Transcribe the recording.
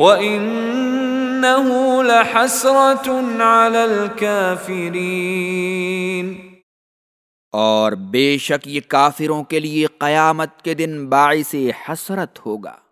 وَإِنَّهُ لَحَسْرَةٌ عَلَى الْكَافِرِينَ۔ اور بے شک یہ کافروں کے لیے قیامت کے دن باعث حسرت ہوگا۔